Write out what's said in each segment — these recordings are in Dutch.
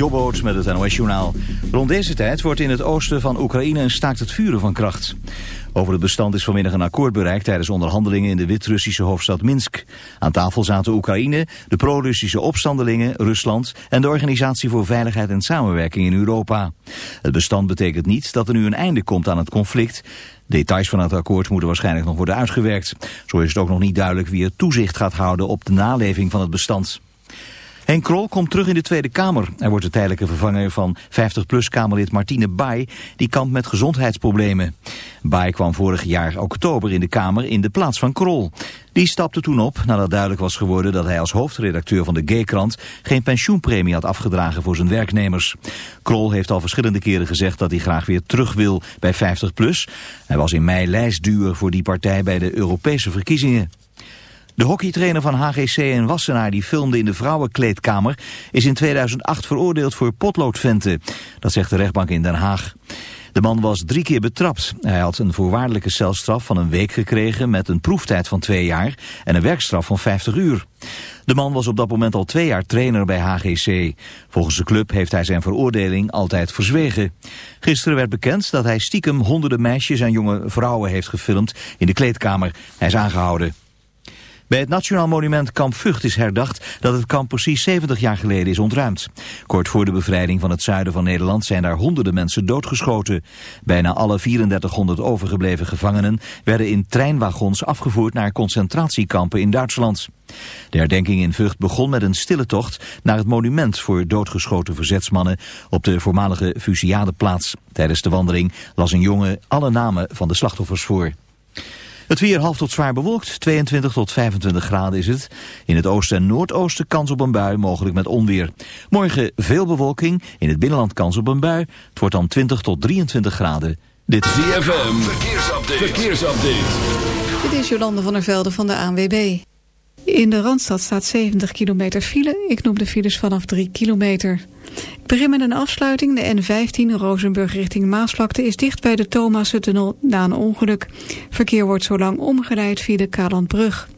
Jobboot met het NOS-journaal. Rond deze tijd wordt in het oosten van Oekraïne een staakt het vuren van kracht. Over het bestand is vanmiddag een akkoord bereikt tijdens onderhandelingen in de Wit-Russische hoofdstad Minsk. Aan tafel zaten Oekraïne, de pro-Russische opstandelingen, Rusland en de Organisatie voor Veiligheid en Samenwerking in Europa. Het bestand betekent niet dat er nu een einde komt aan het conflict. Details van het akkoord moeten waarschijnlijk nog worden uitgewerkt. Zo is het ook nog niet duidelijk wie er toezicht gaat houden op de naleving van het bestand. Henk Krol komt terug in de Tweede Kamer. Hij wordt de tijdelijke vervanger van 50PLUS-Kamerlid Martine Baai, die kampt met gezondheidsproblemen. Baai kwam vorig jaar oktober in de Kamer in de plaats van Krol. Die stapte toen op nadat duidelijk was geworden dat hij als hoofdredacteur van de G-krant geen pensioenpremie had afgedragen voor zijn werknemers. Krol heeft al verschillende keren gezegd dat hij graag weer terug wil bij 50PLUS. Hij was in mei lijstduur voor die partij bij de Europese verkiezingen. De hockeytrainer van HGC en Wassenaar die filmde in de vrouwenkleedkamer is in 2008 veroordeeld voor potloodventen. Dat zegt de rechtbank in Den Haag. De man was drie keer betrapt. Hij had een voorwaardelijke celstraf van een week gekregen met een proeftijd van twee jaar en een werkstraf van 50 uur. De man was op dat moment al twee jaar trainer bij HGC. Volgens de club heeft hij zijn veroordeling altijd verzwegen. Gisteren werd bekend dat hij stiekem honderden meisjes en jonge vrouwen heeft gefilmd in de kleedkamer. Hij is aangehouden. Bij het Nationaal Monument Kamp Vught is herdacht dat het kamp precies 70 jaar geleden is ontruimd. Kort voor de bevrijding van het zuiden van Nederland zijn daar honderden mensen doodgeschoten. Bijna alle 3400 overgebleven gevangenen werden in treinwagons afgevoerd naar concentratiekampen in Duitsland. De herdenking in Vught begon met een stille tocht naar het monument voor doodgeschoten verzetsmannen op de voormalige Fusiadeplaats. Tijdens de wandeling las een jongen alle namen van de slachtoffers voor. Het weer half tot zwaar bewolkt, 22 tot 25 graden is het. In het oosten en noordoosten kans op een bui, mogelijk met onweer. Morgen veel bewolking, in het binnenland kans op een bui. Het wordt dan 20 tot 23 graden. Dit is ZFM, verkeersupdate. verkeersupdate. Dit is Jolande van der Velde van de ANWB. In de Randstad staat 70 kilometer file. Ik noem de files vanaf 3 kilometer. Ik begin met een afsluiting. De N15 Rozenburg richting Maasvlakte is dicht bij de Thomassen-tunnel na een ongeluk. Verkeer wordt zo lang omgeleid via de Kalandbrug.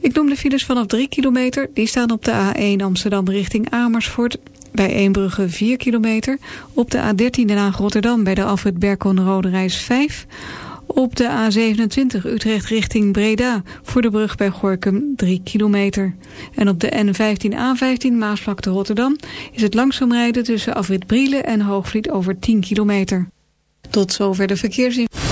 Ik noem de files vanaf 3 kilometer. Die staan op de A1 Amsterdam richting Amersfoort. Bij Eembrugge 4 kilometer. Op de A13 Den Haag-Rotterdam bij de afrit Berkon-Rode Reis 5 op de A27 Utrecht richting Breda voor de brug bij Gorkum 3 kilometer. En op de N15A15 Maasvlakte Rotterdam is het langzaam rijden tussen Afrit Brielen en Hoogvliet over 10 kilometer. Tot zover de verkeersinformatie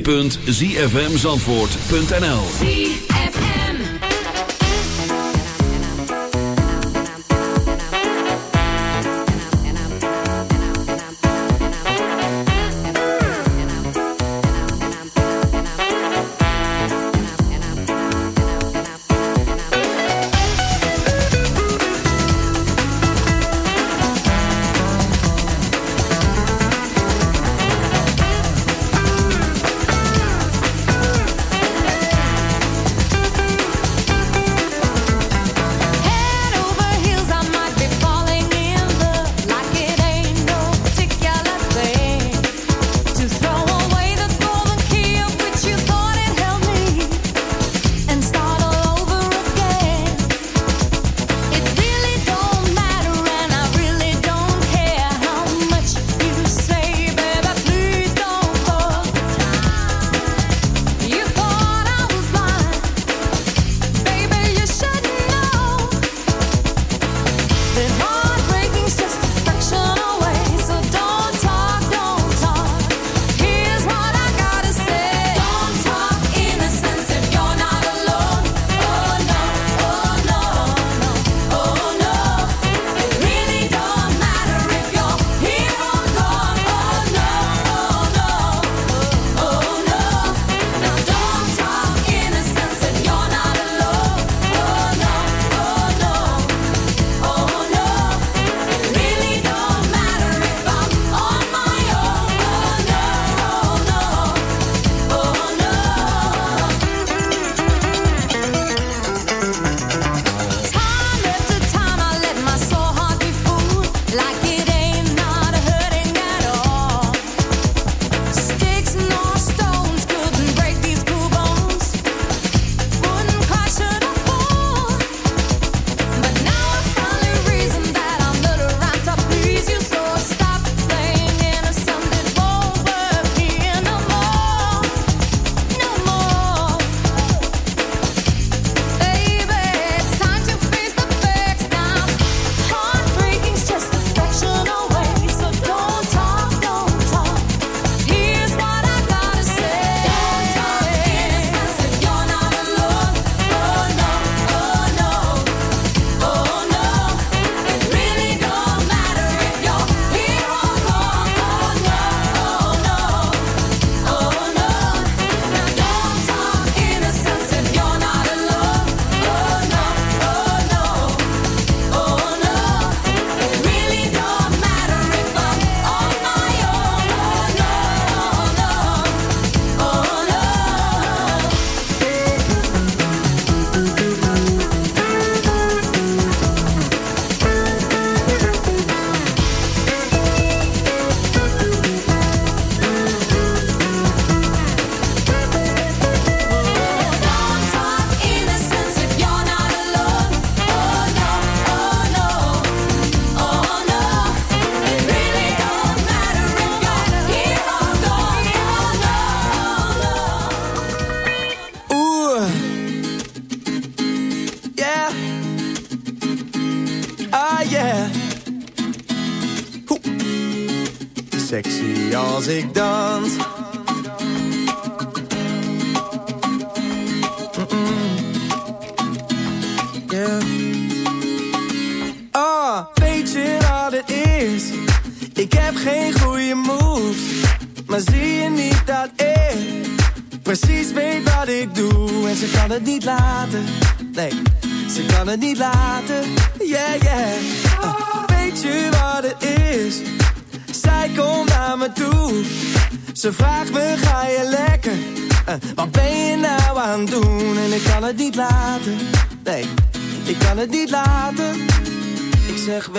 www.zfmzandvoort.nl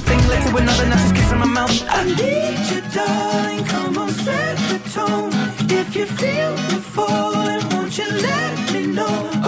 thing led to another, now just kissing my mouth. I need you, darling. Come on, set the tone. If you feel me falling, won't you let me know?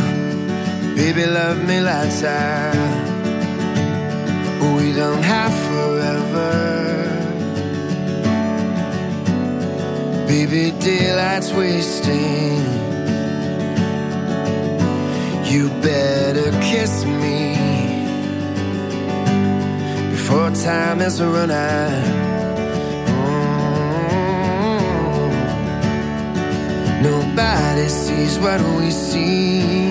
Baby, love me lights out. We don't have forever. Baby, daylight's wasting. You better kiss me before time is run out. Mm. Nobody sees what we see.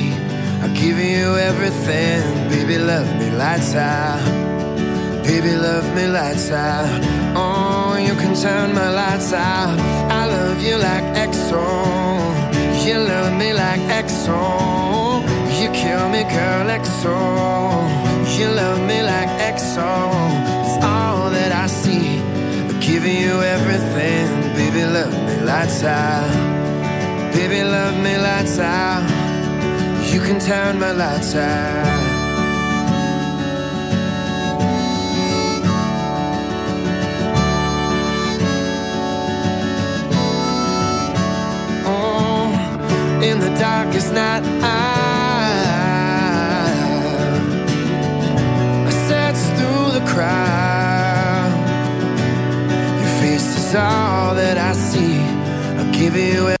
I'm giving you everything, baby. Love me lights out. Baby, love me lights out. Oh, you can turn my lights out. I love you like Exxon. You love me like Exxon. You kill me, girl, Exxon. You love me like Exxon. It's all that I see. Giving you everything. Baby, love me lights out. Baby, love me lights out. You can turn my lights out. Oh, in the darkest night, I, I search through the crowd. Your face is all that I see. I'll give you.